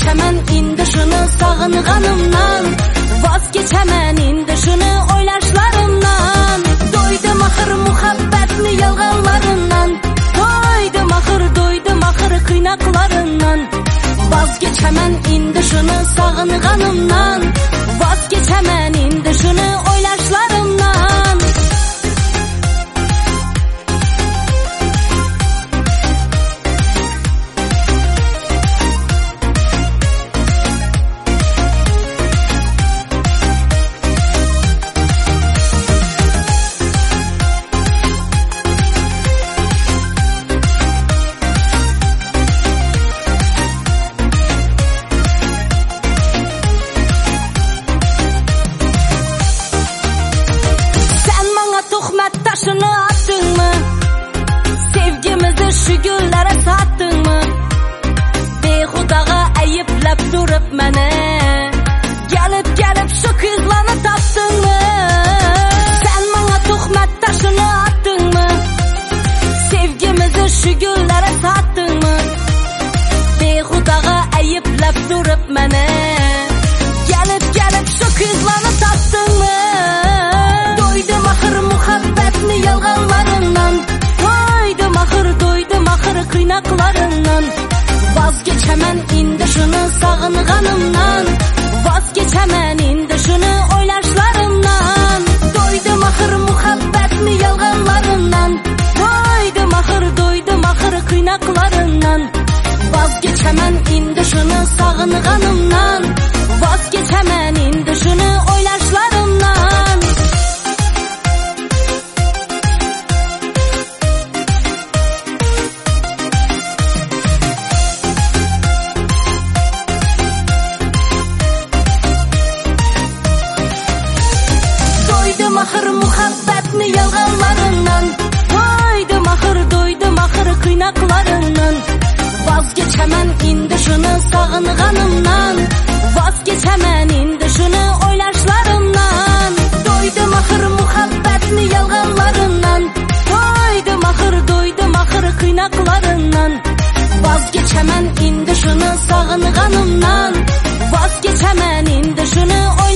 Vazgeçəmən indi şunu sağınğanımdan Vazgeçəmən indi şunu oylaşlarımdan Doydum axır muhabbətli yalğanlarından Doydum axır, doydum axır qıynaqlarından Vazgeçəmən indi şunu sağınğanımdan Vazgeçəmən indi şunu oylaşlarımdan axır qıynaqlarından Vazgeçəmən indi şunu sağınğanımdan Vazgeçəmən indi şunu oylaşlarımdan Doydum axır muhabbətli yalğanlarından Doydum axır, doydum axır qıynaqlarından Vazgeçəmən indi şunu sağınğanımdan Vazgeçəmən indi şunu oylaşlarımdan axır qıynaqlarından Vazgeçəmən indi şunu sağınğanımdan Vazgeçəmən indi şunu oylaşlarımdan Doydum axır muhabbətli yalğanlarından Doydum axır, doydum axır qıynaqlarından Vazgeçəmən indi şunu sağınğanımdan Vazgeçəmən indi şunu oylaşlarımdan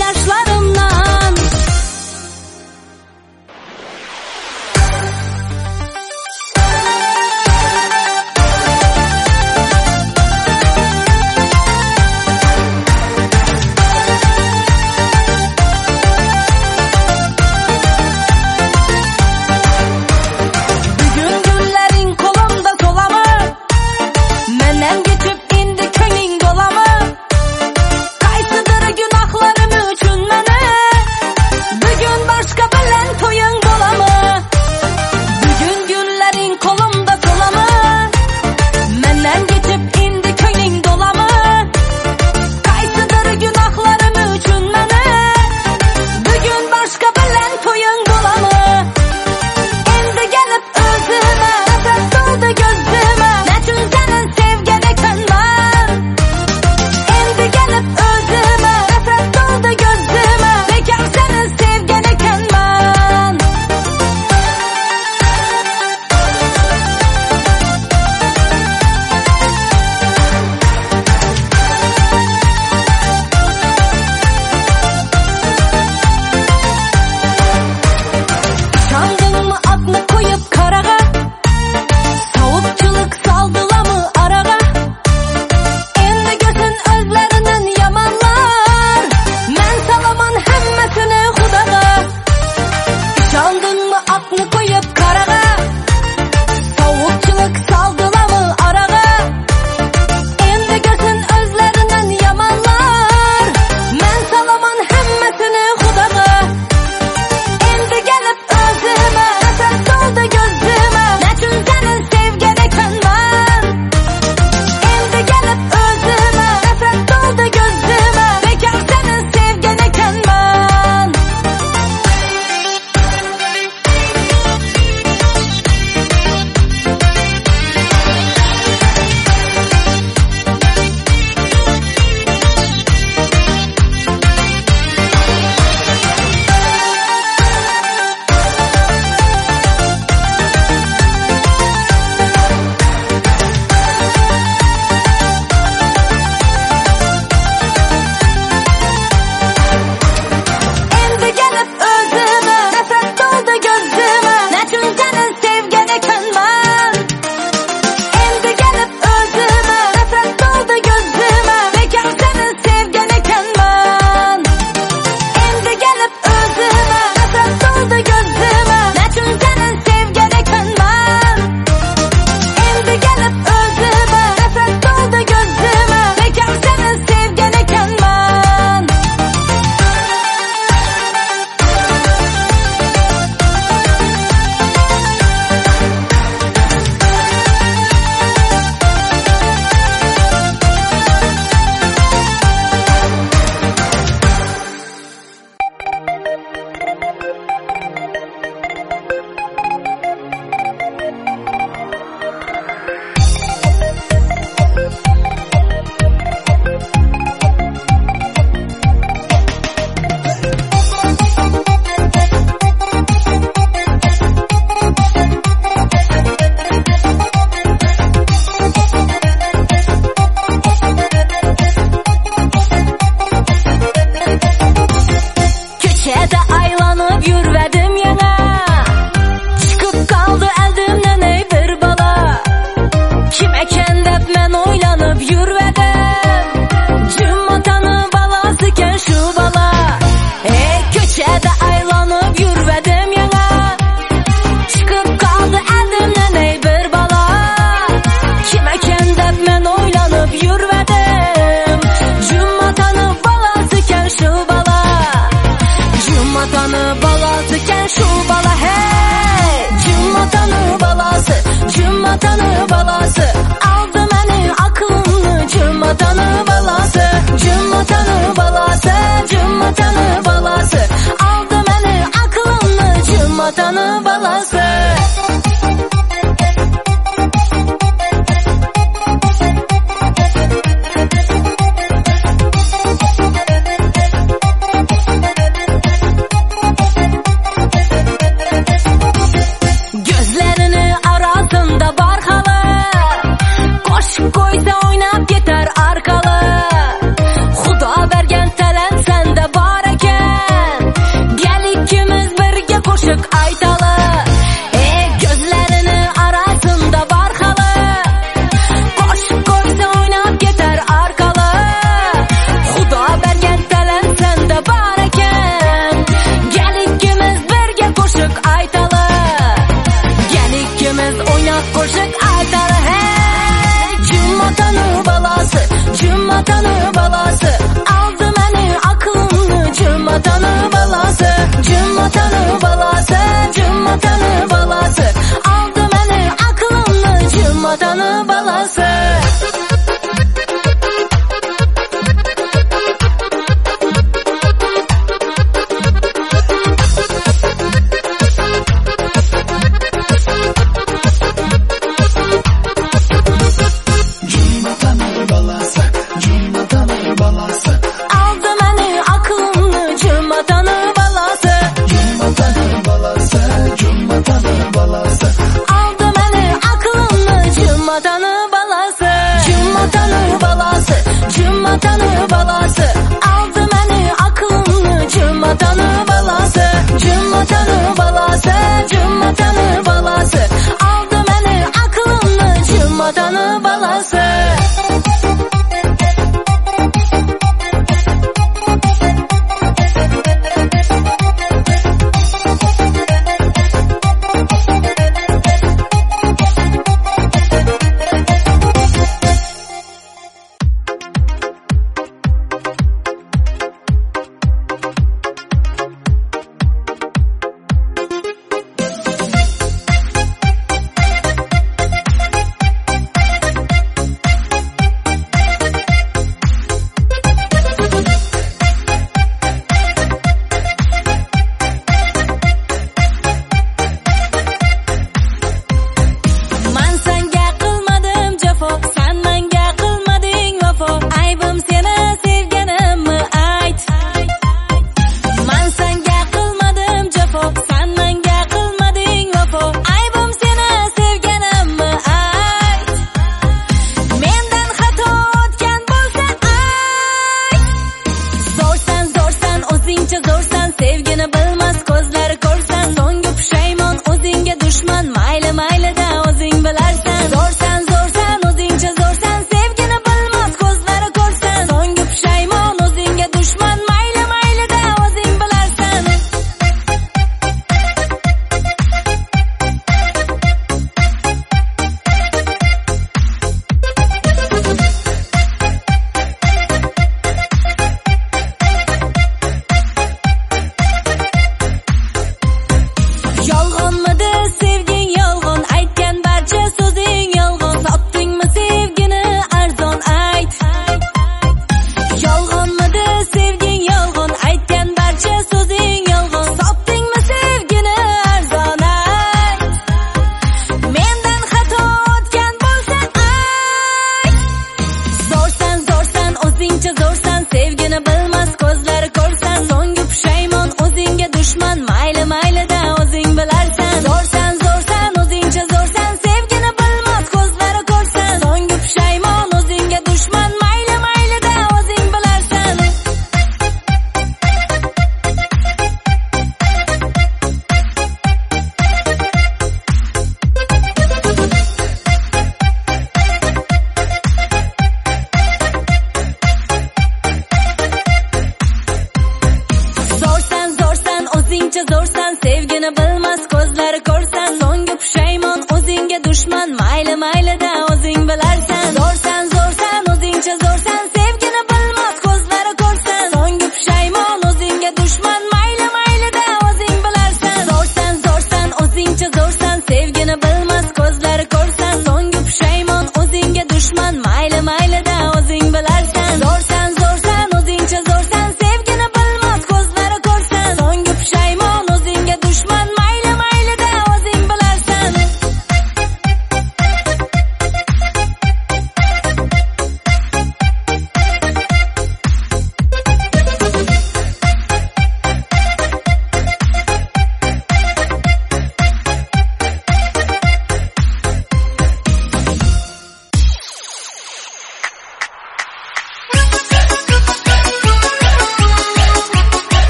canı balaz